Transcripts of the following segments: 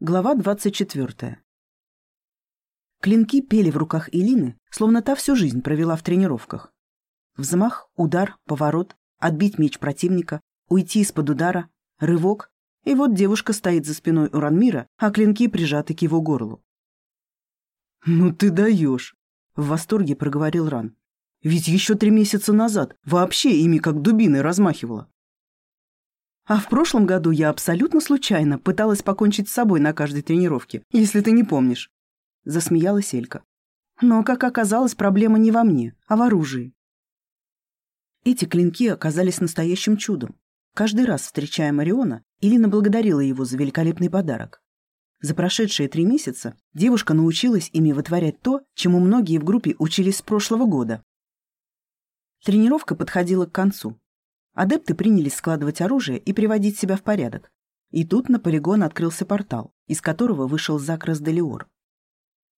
Глава 24. Клинки пели в руках Илины, словно та всю жизнь провела в тренировках. Взмах, удар, поворот, отбить меч противника, уйти из-под удара, рывок, и вот девушка стоит за спиной у Ранмира, а клинки прижаты к его горлу. «Ну ты даешь!» — в восторге проговорил Ран. «Ведь еще три месяца назад вообще ими как дубиной размахивала. А в прошлом году я абсолютно случайно пыталась покончить с собой на каждой тренировке, если ты не помнишь. Засмеялась Элька. Но, как оказалось, проблема не во мне, а в оружии. Эти клинки оказались настоящим чудом. Каждый раз, встречая Мариона, Илина благодарила его за великолепный подарок. За прошедшие три месяца девушка научилась ими вытворять то, чему многие в группе учились с прошлого года. Тренировка подходила к концу. Адепты принялись складывать оружие и приводить себя в порядок. И тут на полигон открылся портал, из которого вышел Зак Разделиор.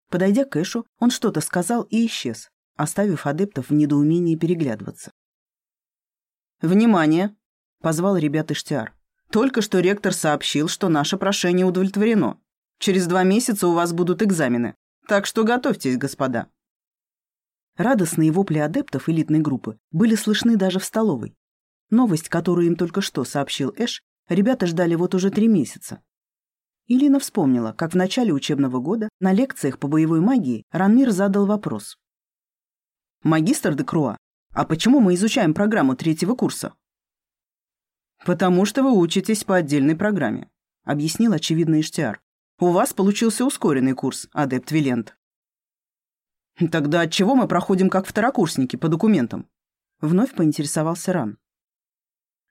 Подойдя к Эшу, он что-то сказал и исчез, оставив адептов в недоумении переглядываться. «Внимание!» — позвал ребят Иштиар. «Только что ректор сообщил, что наше прошение удовлетворено. Через два месяца у вас будут экзамены. Так что готовьтесь, господа». Радостные вопли адептов элитной группы были слышны даже в столовой. Новость, которую им только что сообщил Эш, ребята ждали вот уже три месяца. Илина вспомнила, как в начале учебного года на лекциях по боевой магии Ранмир задал вопрос. «Магистр де Круа, а почему мы изучаем программу третьего курса?» «Потому что вы учитесь по отдельной программе», — объяснил очевидный Иштиар. «У вас получился ускоренный курс, адепт Вилент». «Тогда от чего мы проходим как второкурсники по документам?» Вновь поинтересовался Ран.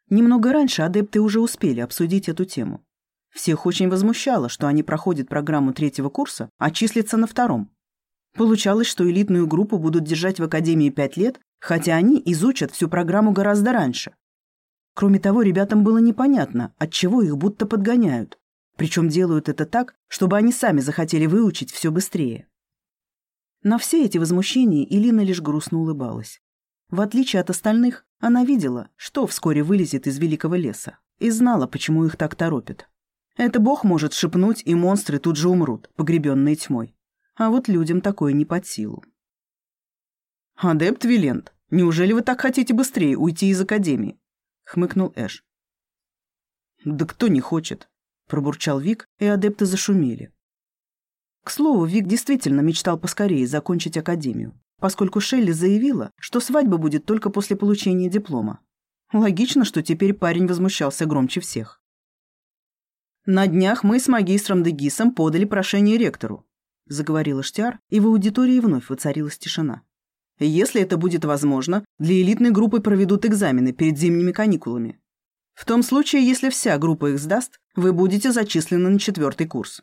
Немного раньше адепты уже успели обсудить эту тему. Всех очень возмущало, что они проходят программу третьего курса, а числятся на втором. Получалось, что элитную группу будут держать в академии пять лет, хотя они изучат всю программу гораздо раньше. Кроме того, ребятам было непонятно, от чего их будто подгоняют. Причем делают это так, чтобы они сами захотели выучить все быстрее. На все эти возмущения Илина лишь грустно улыбалась. В отличие от остальных, она видела, что вскоре вылезет из великого леса, и знала, почему их так торопят. Это бог может шепнуть, и монстры тут же умрут, погребенные тьмой. А вот людям такое не под силу. «Адепт Вилент, неужели вы так хотите быстрее уйти из Академии?» — хмыкнул Эш. «Да кто не хочет?» — пробурчал Вик, и адепты зашумели. К слову, Вик действительно мечтал поскорее закончить Академию поскольку Шелли заявила, что свадьба будет только после получения диплома. Логично, что теперь парень возмущался громче всех. «На днях мы с магистром Дегисом подали прошение ректору», заговорил Штиар, и в аудитории вновь воцарилась тишина. «Если это будет возможно, для элитной группы проведут экзамены перед зимними каникулами. В том случае, если вся группа их сдаст, вы будете зачислены на четвертый курс.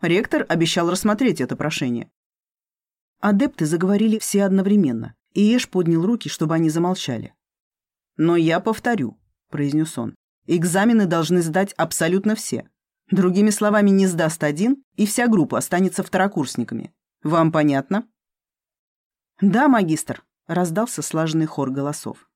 Ректор обещал рассмотреть это прошение, Адепты заговорили все одновременно, и Эш поднял руки, чтобы они замолчали. «Но я повторю», — произнес он, — «экзамены должны сдать абсолютно все. Другими словами, не сдаст один, и вся группа останется второкурсниками. Вам понятно?» «Да, магистр», — раздался слаженный хор голосов.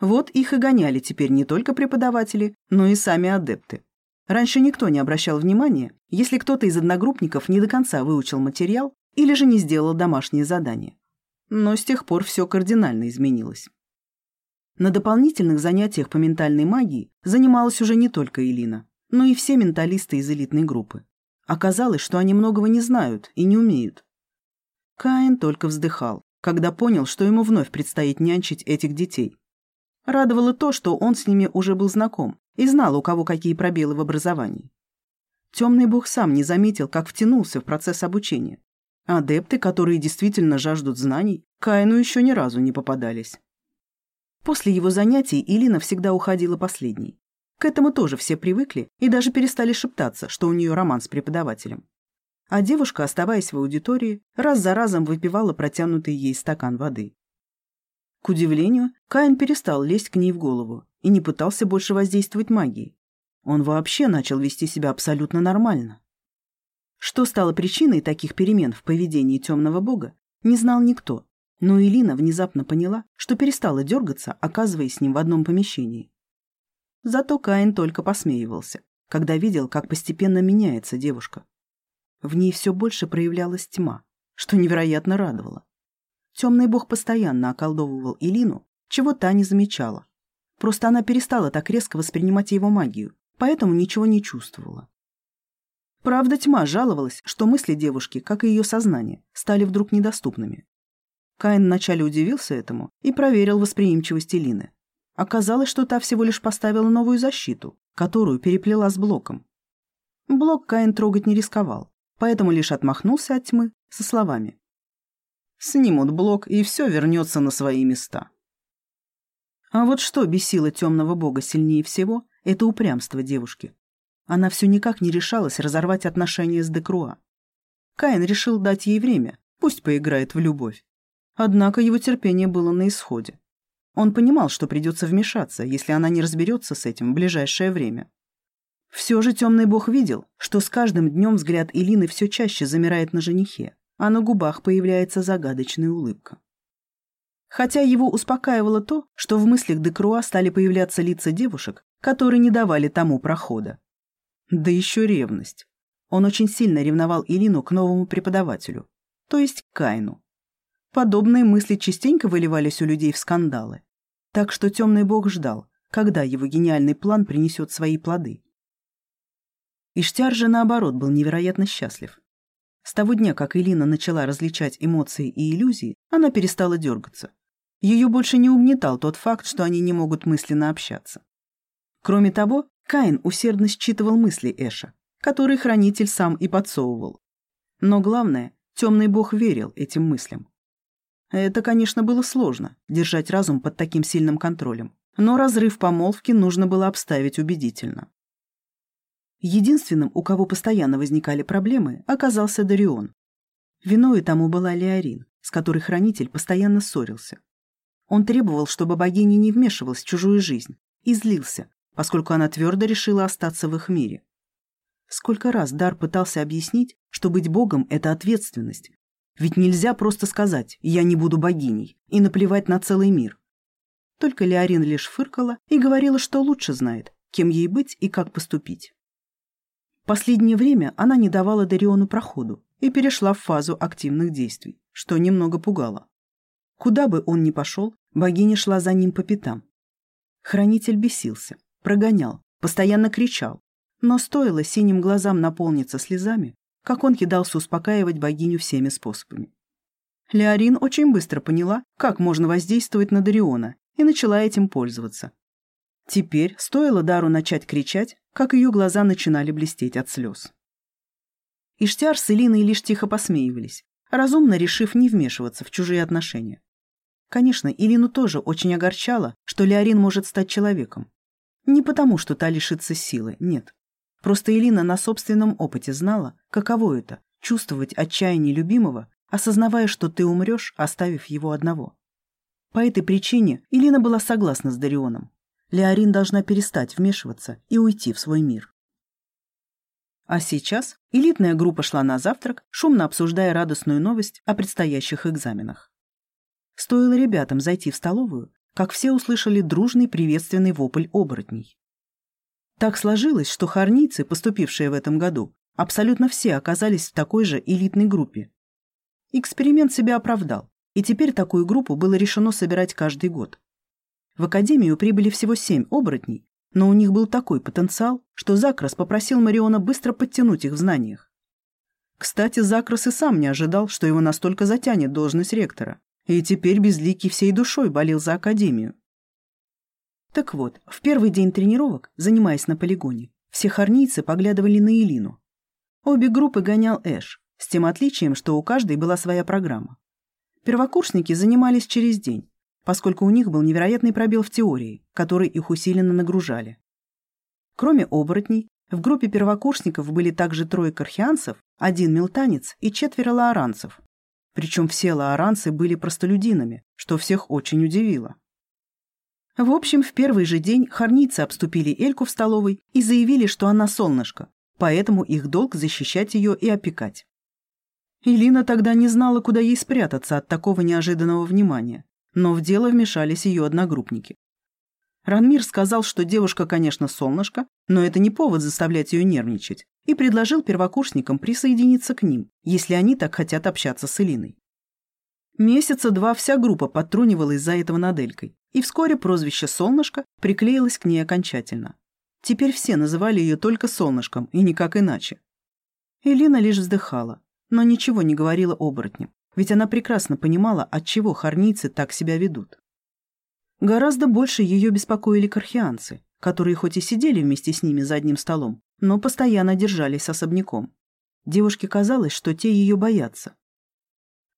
Вот их и гоняли теперь не только преподаватели, но и сами адепты. Раньше никто не обращал внимания, если кто-то из одногруппников не до конца выучил материал или же не сделала домашнее задание. Но с тех пор все кардинально изменилось. На дополнительных занятиях по ментальной магии занималась уже не только Элина, но и все менталисты из элитной группы. Оказалось, что они многого не знают и не умеют. Каин только вздыхал, когда понял, что ему вновь предстоит нянчить этих детей. Радовало то, что он с ними уже был знаком и знал, у кого какие пробелы в образовании. Темный бог сам не заметил, как втянулся в процесс обучения, Адепты, которые действительно жаждут знаний, Каину еще ни разу не попадались. После его занятий Илина всегда уходила последней. К этому тоже все привыкли и даже перестали шептаться, что у нее роман с преподавателем. А девушка, оставаясь в аудитории, раз за разом выпивала протянутый ей стакан воды. К удивлению, Каин перестал лезть к ней в голову и не пытался больше воздействовать магией. Он вообще начал вести себя абсолютно нормально. Что стало причиной таких перемен в поведении темного бога, не знал никто, но Элина внезапно поняла, что перестала дергаться, оказываясь с ним в одном помещении. Зато Каин только посмеивался, когда видел, как постепенно меняется девушка. В ней все больше проявлялась тьма, что невероятно радовало. Темный бог постоянно околдовывал Илину, чего та не замечала. Просто она перестала так резко воспринимать его магию, поэтому ничего не чувствовала. Правда, тьма жаловалась, что мысли девушки, как и ее сознание, стали вдруг недоступными. Каин вначале удивился этому и проверил восприимчивость Илины. Оказалось, что та всего лишь поставила новую защиту, которую переплела с блоком. Блок Каин трогать не рисковал, поэтому лишь отмахнулся от тьмы со словами. «Снимут блок, и все вернется на свои места». А вот что бесило темного бога сильнее всего, это упрямство девушки. Она все никак не решалась разорвать отношения с Декруа. Каин решил дать ей время, пусть поиграет в любовь. Однако его терпение было на исходе. Он понимал, что придется вмешаться, если она не разберется с этим в ближайшее время. Все же темный бог видел, что с каждым днем взгляд Илины все чаще замирает на женихе, а на губах появляется загадочная улыбка. Хотя его успокаивало то, что в мыслях Декруа стали появляться лица девушек, которые не давали тому прохода. Да еще ревность. Он очень сильно ревновал Илину к новому преподавателю, то есть к Кайну. Подобные мысли частенько выливались у людей в скандалы. Так что темный бог ждал, когда его гениальный план принесет свои плоды. Иштяр же, наоборот, был невероятно счастлив. С того дня, как Элина начала различать эмоции и иллюзии, она перестала дергаться. Ее больше не угнетал тот факт, что они не могут мысленно общаться. Кроме того, Каин усердно считывал мысли Эша, которые хранитель сам и подсовывал. Но главное, темный бог верил этим мыслям. Это, конечно, было сложно, держать разум под таким сильным контролем. Но разрыв помолвки нужно было обставить убедительно. Единственным, у кого постоянно возникали проблемы, оказался Дарион. Виной тому была Леорин, с которой хранитель постоянно ссорился. Он требовал, чтобы богиня не вмешивалась в чужую жизнь, и злился, поскольку она твердо решила остаться в их мире. Сколько раз Дар пытался объяснить, что быть богом – это ответственность, ведь нельзя просто сказать «я не буду богиней» и наплевать на целый мир. Только Леорин лишь фыркала и говорила, что лучше знает, кем ей быть и как поступить. Последнее время она не давала Дариону проходу и перешла в фазу активных действий, что немного пугало. Куда бы он ни пошел, богиня шла за ним по пятам. Хранитель бесился, прогонял, постоянно кричал, но стоило синим глазам наполниться слезами, как он кидался успокаивать богиню всеми способами. Леорин очень быстро поняла, как можно воздействовать на Дариона, и начала этим пользоваться. Теперь, стоило Дару начать кричать, как ее глаза начинали блестеть от слез. Иштяр с Элиной лишь тихо посмеивались, разумно решив не вмешиваться в чужие отношения. Конечно, Илину тоже очень огорчало, что Леорин может стать человеком. Не потому, что та лишится силы, нет. Просто Элина на собственном опыте знала, каково это — чувствовать отчаяние любимого, осознавая, что ты умрешь, оставив его одного. По этой причине Элина была согласна с Дарионом. Леорин должна перестать вмешиваться и уйти в свой мир. А сейчас элитная группа шла на завтрак, шумно обсуждая радостную новость о предстоящих экзаменах. Стоило ребятам зайти в столовую, как все услышали дружный приветственный вопль оборотней. Так сложилось, что хорницы, поступившие в этом году, абсолютно все оказались в такой же элитной группе. Эксперимент себя оправдал, и теперь такую группу было решено собирать каждый год. В академию прибыли всего семь оборотней, но у них был такой потенциал, что Закрас попросил Мариона быстро подтянуть их в знаниях. Кстати, Закрас и сам не ожидал, что его настолько затянет должность ректора, и теперь Безликий всей душой болел за академию. Так вот, в первый день тренировок, занимаясь на полигоне, все хорнийцы поглядывали на Элину. Обе группы гонял Эш, с тем отличием, что у каждой была своя программа. Первокурсники занимались через день, поскольку у них был невероятный пробел в теории, который их усиленно нагружали. Кроме оборотней, в группе первокурсников были также трое кархианцев, один мелтанец и четверо лаоранцев. Причем все лаоранцы были простолюдинами, что всех очень удивило. В общем, в первый же день хорницы обступили Эльку в столовой и заявили, что она солнышко, поэтому их долг защищать ее и опекать. Илина тогда не знала, куда ей спрятаться от такого неожиданного внимания, но в дело вмешались ее одногруппники. Ранмир сказал, что девушка, конечно, солнышко, но это не повод заставлять ее нервничать, и предложил первокурсникам присоединиться к ним, если они так хотят общаться с Элиной. Месяца два вся группа подтрунивала из-за этого над Элькой, и вскоре прозвище «Солнышко» приклеилось к ней окончательно. Теперь все называли ее только «Солнышком» и никак иначе. Элина лишь вздыхала, но ничего не говорила оборотням, ведь она прекрасно понимала, от чего хорницы так себя ведут. Гораздо больше ее беспокоили кархианцы, которые хоть и сидели вместе с ними за одним столом, но постоянно держались особняком. Девушке казалось, что те ее боятся.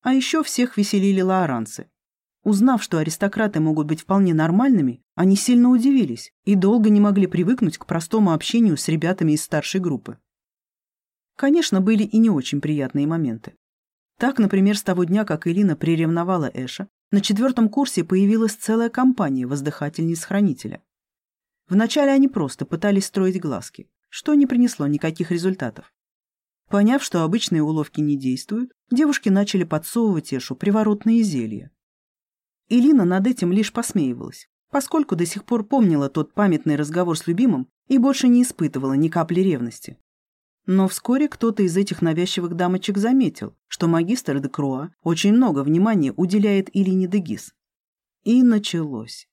А еще всех веселили лаоранцы. Узнав, что аристократы могут быть вполне нормальными, они сильно удивились и долго не могли привыкнуть к простому общению с ребятами из старшей группы. Конечно, были и не очень приятные моменты. Так, например, с того дня, как Элина приревновала Эша, на четвертом курсе появилась целая компания воздыхательниц-хранителя. Вначале они просто пытались строить глазки, что не принесло никаких результатов. Поняв, что обычные уловки не действуют, девушки начали подсовывать Эшу приворотные зелья. Илина над этим лишь посмеивалась, поскольку до сих пор помнила тот памятный разговор с любимым и больше не испытывала ни капли ревности. Но вскоре кто-то из этих навязчивых дамочек заметил, что магистр де Круа очень много внимания уделяет Илине де Гис. И началось.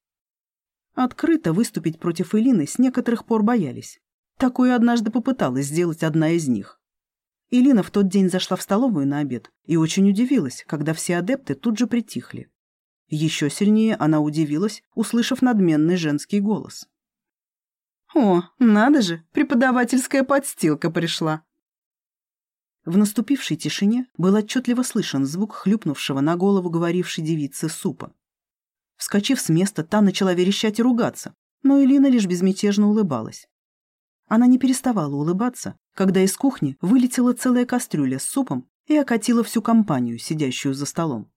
Открыто выступить против Илины с некоторых пор боялись. Такое однажды попыталась сделать одна из них. Илина в тот день зашла в столовую на обед и очень удивилась, когда все адепты тут же притихли. Еще сильнее она удивилась, услышав надменный женский голос. «О, надо же, преподавательская подстилка пришла!» В наступившей тишине был отчетливо слышен звук хлюпнувшего на голову говорившей девицы супа. Вскочив с места, та начала верещать и ругаться, но Элина лишь безмятежно улыбалась. Она не переставала улыбаться, когда из кухни вылетела целая кастрюля с супом и окатила всю компанию, сидящую за столом.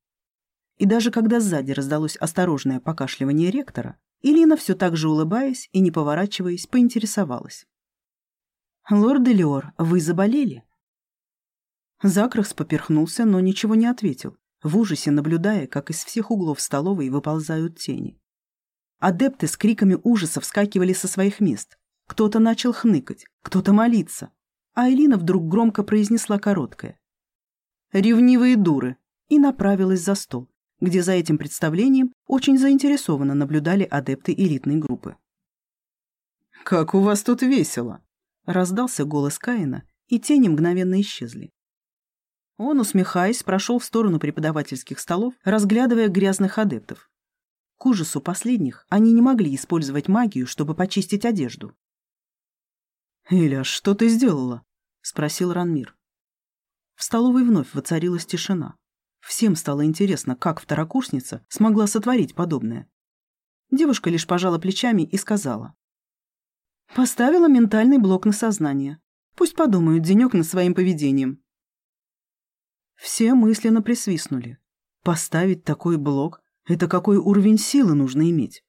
И даже когда сзади раздалось осторожное покашливание ректора, Илина все так же улыбаясь и не поворачиваясь, поинтересовалась. «Лорд Элиор, вы заболели?» Закрахс поперхнулся, но ничего не ответил, в ужасе наблюдая, как из всех углов столовой выползают тени. Адепты с криками ужаса вскакивали со своих мест. Кто-то начал хныкать, кто-то молиться. А Элина вдруг громко произнесла короткое. «Ревнивые дуры!» и направилась за стол, где за этим представлением очень заинтересованно наблюдали адепты элитной группы. «Как у вас тут весело!» — раздался голос Каина, и тени мгновенно исчезли. Он, усмехаясь, прошел в сторону преподавательских столов, разглядывая грязных адептов. К ужасу последних они не могли использовать магию, чтобы почистить одежду. «Эля, что ты сделала?» — спросил Ранмир. В столовой вновь воцарилась тишина. Всем стало интересно, как второкурсница смогла сотворить подобное. Девушка лишь пожала плечами и сказала. «Поставила ментальный блок на сознание. Пусть подумают денек над своим поведением». Все мысленно присвистнули. Поставить такой блок — это какой уровень силы нужно иметь?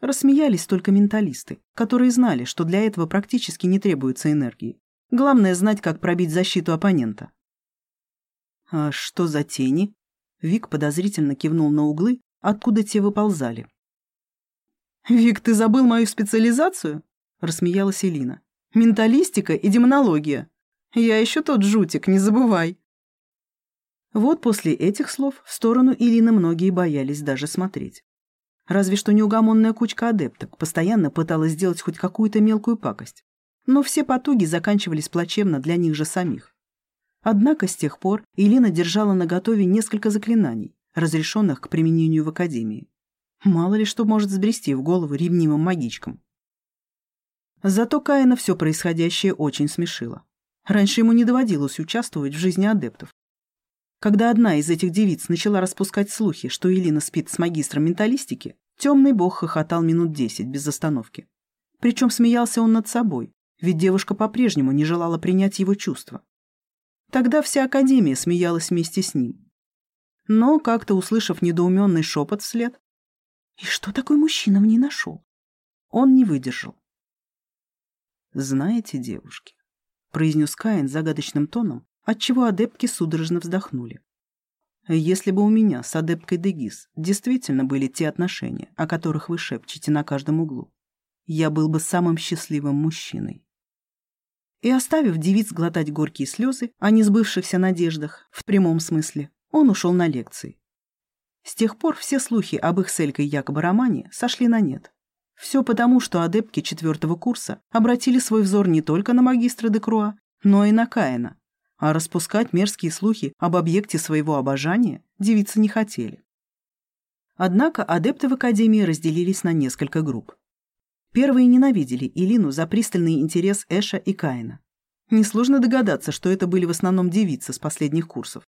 Рассмеялись только менталисты, которые знали, что для этого практически не требуется энергии. Главное знать, как пробить защиту оппонента. «А что за тени?» Вик подозрительно кивнул на углы, откуда те выползали. «Вик, ты забыл мою специализацию?» — рассмеялась Элина. «Менталистика и демонология. Я еще тот жутик, не забывай». Вот после этих слов в сторону Ирины многие боялись даже смотреть. Разве что неугомонная кучка адепток постоянно пыталась сделать хоть какую-то мелкую пакость. Но все потуги заканчивались плачевно для них же самих. Однако с тех пор Елена держала наготове несколько заклинаний, разрешенных к применению в Академии. Мало ли что может сбрести в голову ревнимым магичкам. Зато Каина все происходящее очень смешило. Раньше ему не доводилось участвовать в жизни адептов. Когда одна из этих девиц начала распускать слухи, что Элина спит с магистром менталистики, темный бог хохотал минут десять без остановки. Причем смеялся он над собой, ведь девушка по-прежнему не желала принять его чувства. Тогда вся Академия смеялась вместе с ним. Но, как-то услышав недоуменный шепот вслед, «И что такой мужчина в ней нашел?» Он не выдержал. «Знаете, девушки», — произнес Каин загадочным тоном, отчего адептки судорожно вздохнули. Если бы у меня с адепткой Дегис действительно были те отношения, о которых вы шепчете на каждом углу, я был бы самым счастливым мужчиной. И оставив девиц глотать горькие слезы о несбывшихся надеждах, в прямом смысле, он ушел на лекции. С тех пор все слухи об их с Элькой якобы романе сошли на нет. Все потому, что адептки четвертого курса обратили свой взор не только на магистра Декруа, но и на Каина, а распускать мерзкие слухи об объекте своего обожания девицы не хотели. Однако адепты в Академии разделились на несколько групп. Первые ненавидели Илину за пристальный интерес Эша и Каина. Несложно догадаться, что это были в основном девицы с последних курсов.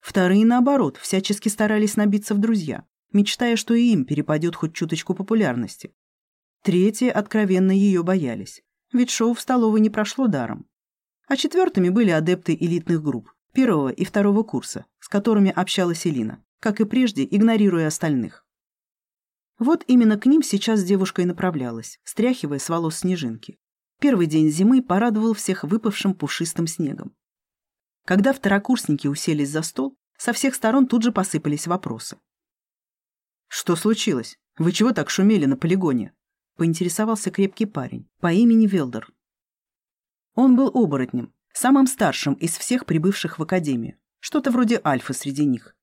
Вторые, наоборот, всячески старались набиться в друзья, мечтая, что и им перепадет хоть чуточку популярности. Третьи откровенно ее боялись, ведь шоу в столовой не прошло даром. А четвертыми были адепты элитных групп, первого и второго курса, с которыми общалась Элина, как и прежде, игнорируя остальных. Вот именно к ним сейчас девушка и направлялась, стряхивая с волос снежинки. Первый день зимы порадовал всех выпавшим пушистым снегом. Когда второкурсники уселись за стол, со всех сторон тут же посыпались вопросы. «Что случилось? Вы чего так шумели на полигоне?» — поинтересовался крепкий парень по имени Велдер. Он был оборотнем, самым старшим из всех прибывших в академию, что-то вроде альфа среди них.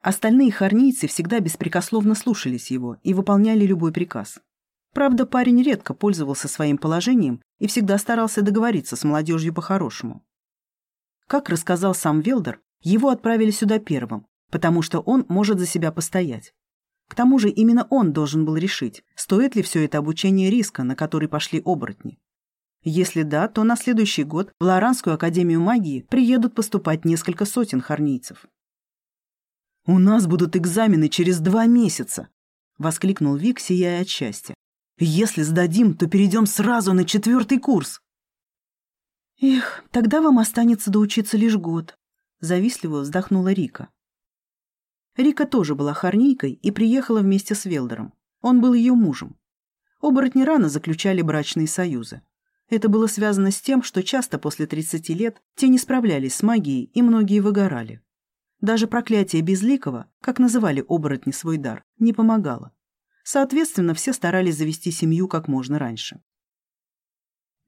Остальные хорнийцы всегда беспрекословно слушались его и выполняли любой приказ. Правда, парень редко пользовался своим положением и всегда старался договориться с молодежью по-хорошему. Как рассказал сам Велдер, его отправили сюда первым, потому что он может за себя постоять. К тому же именно он должен был решить, стоит ли все это обучение риска, на который пошли оборотни. Если да, то на следующий год в Лоранскую академию магии приедут поступать несколько сотен хорнийцев. «У нас будут экзамены через два месяца!» — воскликнул Вик, сияя от счастья. «Если сдадим, то перейдем сразу на четвертый курс!» «Эх, тогда вам останется доучиться лишь год», — завистливо вздохнула Рика. Рика тоже была хорнийкой и приехала вместе с Велдером. Он был ее мужем. Оборотни рано заключали брачные союзы. Это было связано с тем, что часто после 30 лет те не справлялись с магией, и многие выгорали. Даже проклятие Безликого, как называли оборотни свой дар, не помогало. Соответственно, все старались завести семью как можно раньше.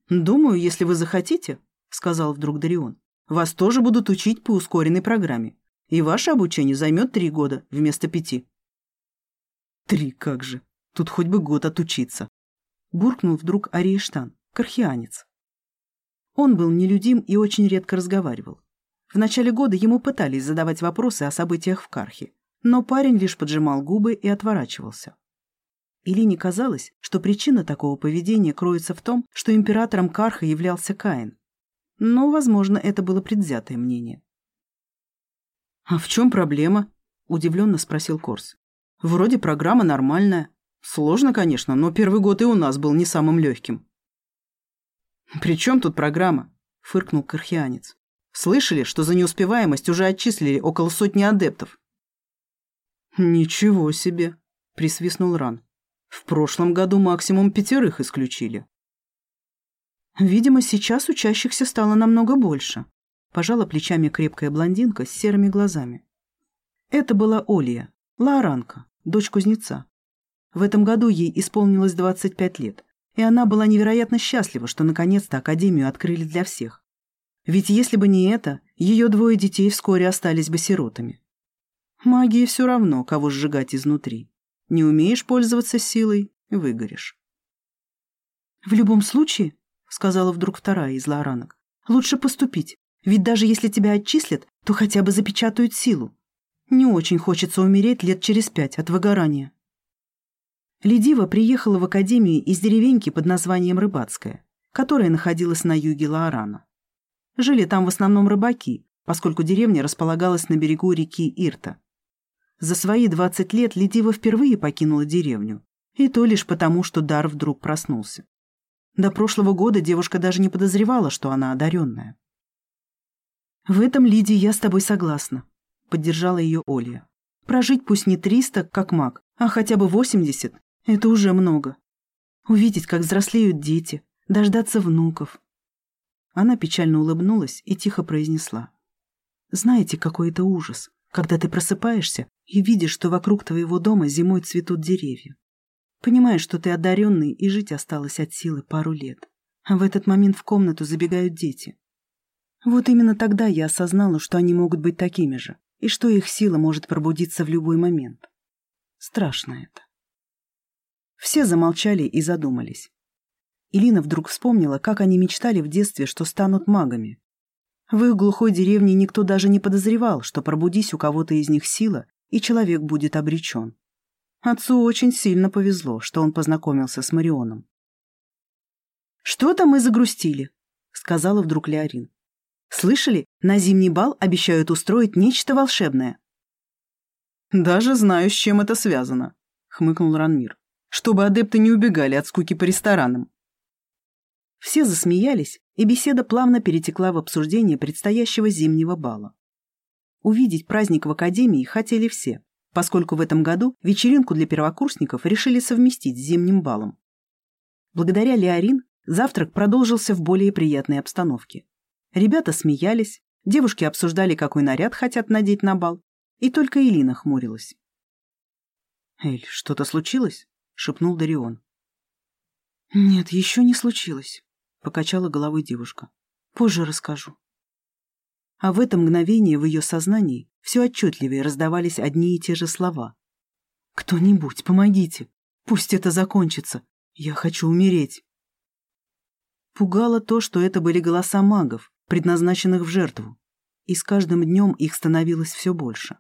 «Думаю, если вы захотите», — сказал вдруг Дарион, «вас тоже будут учить по ускоренной программе, и ваше обучение займет три года вместо пяти». «Три, как же! Тут хоть бы год отучиться!» — буркнул вдруг Ариештан, кархианец. Он был нелюдим и очень редко разговаривал. В начале года ему пытались задавать вопросы о событиях в Кархе, но парень лишь поджимал губы и отворачивался. Илине казалось, что причина такого поведения кроется в том, что императором Карха являлся Каин. Но, возможно, это было предвзятое мнение. «А в чем проблема?» – удивленно спросил Корс. «Вроде программа нормальная. Сложно, конечно, но первый год и у нас был не самым легким». «При чем тут программа?» – фыркнул кархианец. «Слышали, что за неуспеваемость уже отчислили около сотни адептов?» «Ничего себе!» – присвистнул Ран. «В прошлом году максимум пятерых исключили». «Видимо, сейчас учащихся стало намного больше», – пожала плечами крепкая блондинка с серыми глазами. Это была Олия, Лаоранка, дочь кузнеца. В этом году ей исполнилось 25 лет, и она была невероятно счастлива, что наконец-то Академию открыли для всех. Ведь если бы не это, ее двое детей вскоре остались бы сиротами. Магии все равно, кого сжигать изнутри. Не умеешь пользоваться силой — выгоришь. «В любом случае», — сказала вдруг вторая из лоранок, — «лучше поступить, ведь даже если тебя отчислят, то хотя бы запечатают силу. Не очень хочется умереть лет через пять от выгорания». Ледива приехала в академию из деревеньки под названием Рыбацкая, которая находилась на юге Лаорана. Жили там в основном рыбаки, поскольку деревня располагалась на берегу реки Ирта. За свои 20 лет Ледива впервые покинула деревню, и то лишь потому, что дар вдруг проснулся. До прошлого года девушка даже не подозревала, что она одаренная. «В этом, Лидии, я с тобой согласна», — поддержала ее Олья. «Прожить пусть не 300, как маг, а хотя бы 80, это уже много. Увидеть, как взрослеют дети, дождаться внуков. Она печально улыбнулась и тихо произнесла. Знаете, какой это ужас, когда ты просыпаешься и видишь, что вокруг твоего дома зимой цветут деревья. Понимаешь, что ты одаренный и жить осталось от силы пару лет. А в этот момент в комнату забегают дети. Вот именно тогда я осознала, что они могут быть такими же, и что их сила может пробудиться в любой момент. Страшно это. Все замолчали и задумались. Илина вдруг вспомнила, как они мечтали в детстве, что станут магами. В их глухой деревне никто даже не подозревал, что пробудись у кого-то из них сила, и человек будет обречен. Отцу очень сильно повезло, что он познакомился с Марионом. «Что-то мы загрустили», — сказала вдруг Леорин. «Слышали, на зимний бал обещают устроить нечто волшебное». «Даже знаю, с чем это связано», — хмыкнул Ранмир. «Чтобы адепты не убегали от скуки по ресторанам». Все засмеялись, и беседа плавно перетекла в обсуждение предстоящего зимнего бала. Увидеть праздник в академии хотели все, поскольку в этом году вечеринку для первокурсников решили совместить с зимним балом. Благодаря Леорин завтрак продолжился в более приятной обстановке. Ребята смеялись, девушки обсуждали, какой наряд хотят надеть на бал, и только Элина хмурилась. «Эль, что-то случилось?» — шепнул Дарион. «Нет, еще не случилось», — покачала головой девушка. «Позже расскажу». А в это мгновение в ее сознании все отчетливее раздавались одни и те же слова. «Кто-нибудь, помогите! Пусть это закончится! Я хочу умереть!» Пугало то, что это были голоса магов, предназначенных в жертву, и с каждым днем их становилось все больше.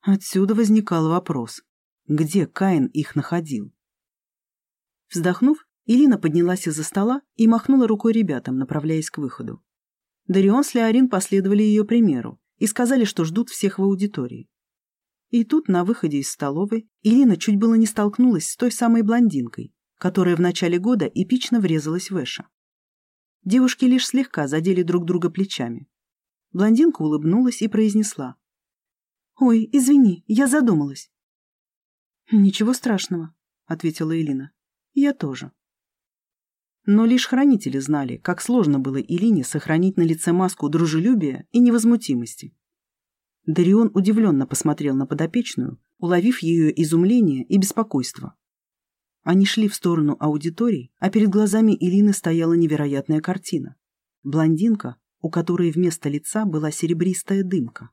Отсюда возникал вопрос, где Каин их находил? Вздохнув, Илина поднялась из-за стола и махнула рукой ребятам, направляясь к выходу. Дарион с Леорин последовали ее примеру и сказали, что ждут всех в аудитории. И тут, на выходе из столовой, Илина чуть было не столкнулась с той самой блондинкой, которая в начале года эпично врезалась в Эша. Девушки лишь слегка задели друг друга плечами. Блондинка улыбнулась и произнесла. «Ой, извини, я задумалась». «Ничего страшного», — ответила Элина. «Я тоже». Но лишь хранители знали, как сложно было Илине сохранить на лице маску дружелюбия и невозмутимости. Дарион удивленно посмотрел на подопечную, уловив ее изумление и беспокойство. Они шли в сторону аудитории, а перед глазами Илины стояла невероятная картина. Блондинка, у которой вместо лица была серебристая дымка.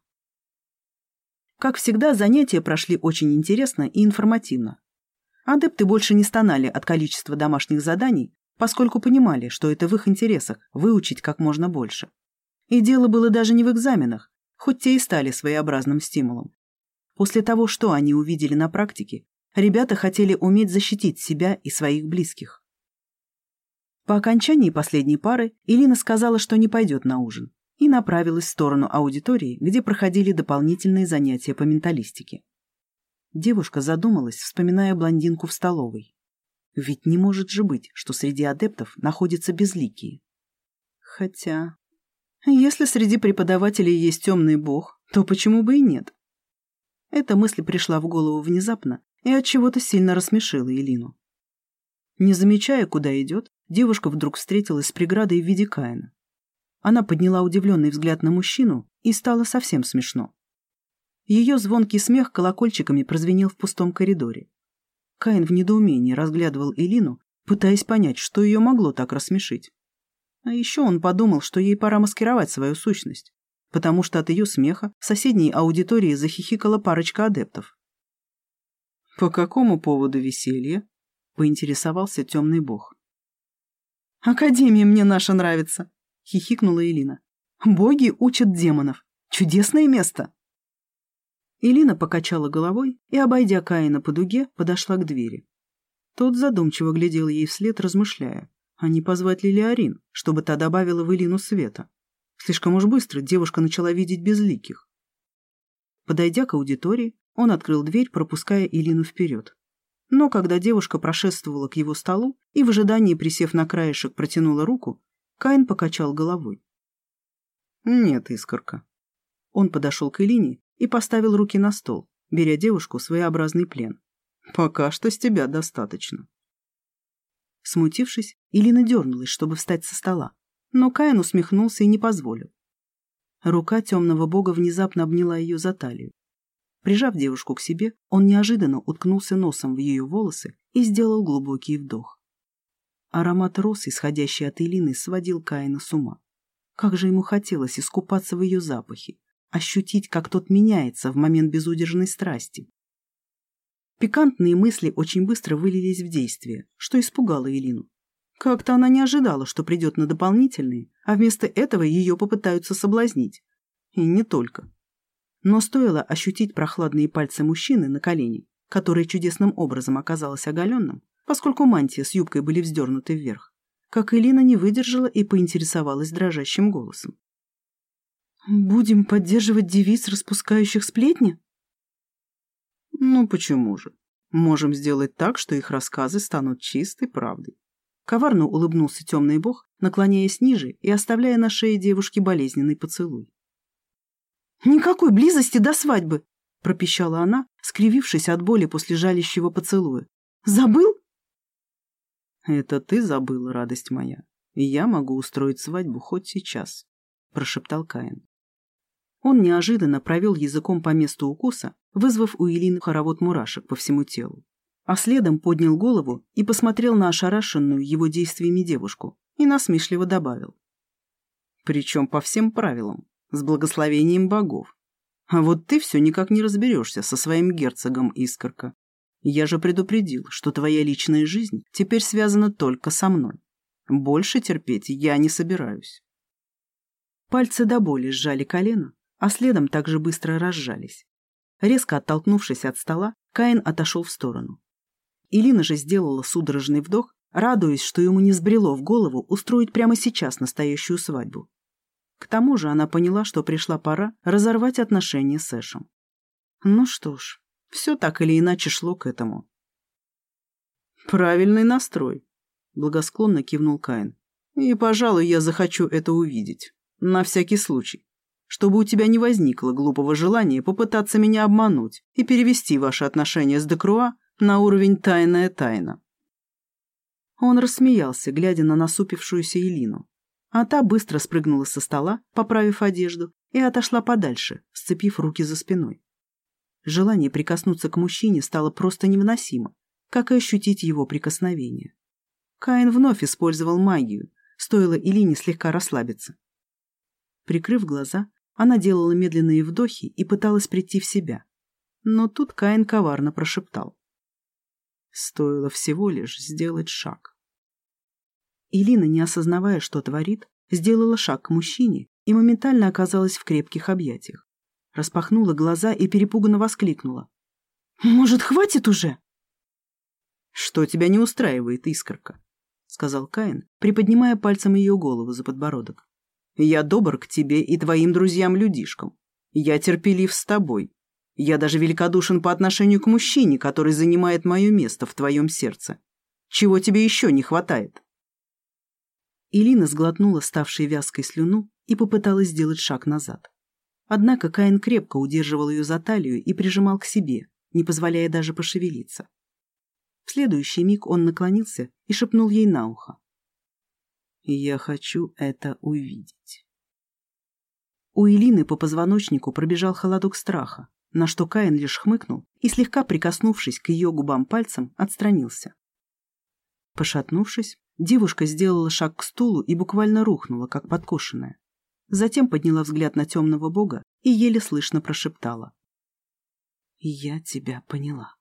Как всегда, занятия прошли очень интересно и информативно. Адепты больше не стонали от количества домашних заданий, поскольку понимали, что это в их интересах – выучить как можно больше. И дело было даже не в экзаменах, хоть те и стали своеобразным стимулом. После того, что они увидели на практике, ребята хотели уметь защитить себя и своих близких. По окончании последней пары Илина сказала, что не пойдет на ужин и направилась в сторону аудитории, где проходили дополнительные занятия по менталистике. Девушка задумалась, вспоминая блондинку в столовой. Ведь не может же быть, что среди адептов находятся безликие. Хотя, если среди преподавателей есть темный бог, то почему бы и нет? Эта мысль пришла в голову внезапно и от чего-то сильно рассмешила Элину. Не замечая, куда идет, девушка вдруг встретилась с преградой в виде Каина. Она подняла удивленный взгляд на мужчину, и стало совсем смешно. Ее звонкий смех колокольчиками прозвенел в пустом коридоре. Каин в недоумении разглядывал Элину, пытаясь понять, что ее могло так рассмешить. А еще он подумал, что ей пора маскировать свою сущность, потому что от ее смеха в соседней аудитории захихикала парочка адептов. «По какому поводу веселье?» — поинтересовался темный бог. «Академия мне наша нравится», — хихикнула Элина. «Боги учат демонов. Чудесное место!» Элина покачала головой и, обойдя Каина по дуге, подошла к двери. Тот задумчиво глядел ей вслед, размышляя, а не позвать ли Леорин, чтобы та добавила в Элину света. Слишком уж быстро девушка начала видеть безликих. Подойдя к аудитории, он открыл дверь, пропуская Элину вперед. Но когда девушка прошествовала к его столу и в ожидании, присев на краешек, протянула руку, Каин покачал головой. «Нет, искорка». Он подошел к Элине и поставил руки на стол, беря девушку в своеобразный плен. «Пока что с тебя достаточно». Смутившись, Элина дернулась, чтобы встать со стола, но Каин усмехнулся и не позволил. Рука темного бога внезапно обняла ее за талию. Прижав девушку к себе, он неожиданно уткнулся носом в ее волосы и сделал глубокий вдох. Аромат роз, исходящий от Элины, сводил Каина с ума. Как же ему хотелось искупаться в ее запахе, ощутить, как тот меняется в момент безудержной страсти. Пикантные мысли очень быстро вылились в действие, что испугало Элину. Как-то она не ожидала, что придет на дополнительные, а вместо этого ее попытаются соблазнить. И не только. Но стоило ощутить прохладные пальцы мужчины на колени, который чудесным образом оказалось оголенным, поскольку мантия с юбкой были вздернуты вверх, как Элина не выдержала и поинтересовалась дрожащим голосом. «Будем поддерживать девиц, распускающих сплетни?» «Ну почему же? Можем сделать так, что их рассказы станут чистой правдой». Коварно улыбнулся темный бог, наклоняясь ниже и оставляя на шее девушки болезненный поцелуй. «Никакой близости до свадьбы!» — пропищала она, скривившись от боли после жалящего поцелуя. «Забыл?» «Это ты забыла, радость моя, и я могу устроить свадьбу хоть сейчас», — прошептал Каин. Он неожиданно провел языком по месту укуса, вызвав у Илины хоровод мурашек по всему телу. А следом поднял голову и посмотрел на ошарашенную его действиями девушку и насмешливо добавил. «Причем по всем правилам с благословением богов. А вот ты все никак не разберешься со своим герцогом Искорка. Я же предупредил, что твоя личная жизнь теперь связана только со мной. Больше терпеть я не собираюсь. Пальцы до боли сжали колено, а следом также быстро разжались. Резко оттолкнувшись от стола, Каин отошел в сторону. Илина же сделала судорожный вдох, радуясь, что ему не сбрело в голову устроить прямо сейчас настоящую свадьбу. К тому же она поняла, что пришла пора разорвать отношения с Эшем. Ну что ж, все так или иначе шло к этому. «Правильный настрой», — благосклонно кивнул Каин. «И, пожалуй, я захочу это увидеть. На всякий случай. Чтобы у тебя не возникло глупого желания попытаться меня обмануть и перевести ваши отношения с Декруа на уровень тайная тайна». Он рассмеялся, глядя на насупившуюся Элину а та быстро спрыгнула со стола, поправив одежду, и отошла подальше, сцепив руки за спиной. Желание прикоснуться к мужчине стало просто невыносимо, как и ощутить его прикосновение. Каин вновь использовал магию, стоило Илине слегка расслабиться. Прикрыв глаза, она делала медленные вдохи и пыталась прийти в себя. Но тут Каин коварно прошептал. Стоило всего лишь сделать шаг. Илина, не осознавая, что творит, сделала шаг к мужчине и моментально оказалась в крепких объятиях. Распахнула глаза и перепуганно воскликнула. «Может, хватит уже?» «Что тебя не устраивает, искорка?» — сказал Каин, приподнимая пальцем ее голову за подбородок. «Я добр к тебе и твоим друзьям-людишкам. Я терпелив с тобой. Я даже великодушен по отношению к мужчине, который занимает мое место в твоем сердце. Чего тебе еще не хватает?» Илина сглотнула ставшей вязкой слюну и попыталась сделать шаг назад. Однако Каин крепко удерживал ее за талию и прижимал к себе, не позволяя даже пошевелиться. В следующий миг он наклонился и шепнул ей на ухо. «Я хочу это увидеть». У Илины по позвоночнику пробежал холодок страха, на что Каин лишь хмыкнул и, слегка прикоснувшись к ее губам пальцем, отстранился. Пошатнувшись, Девушка сделала шаг к стулу и буквально рухнула, как подкошенная. Затем подняла взгляд на темного бога и еле слышно прошептала. «Я тебя поняла».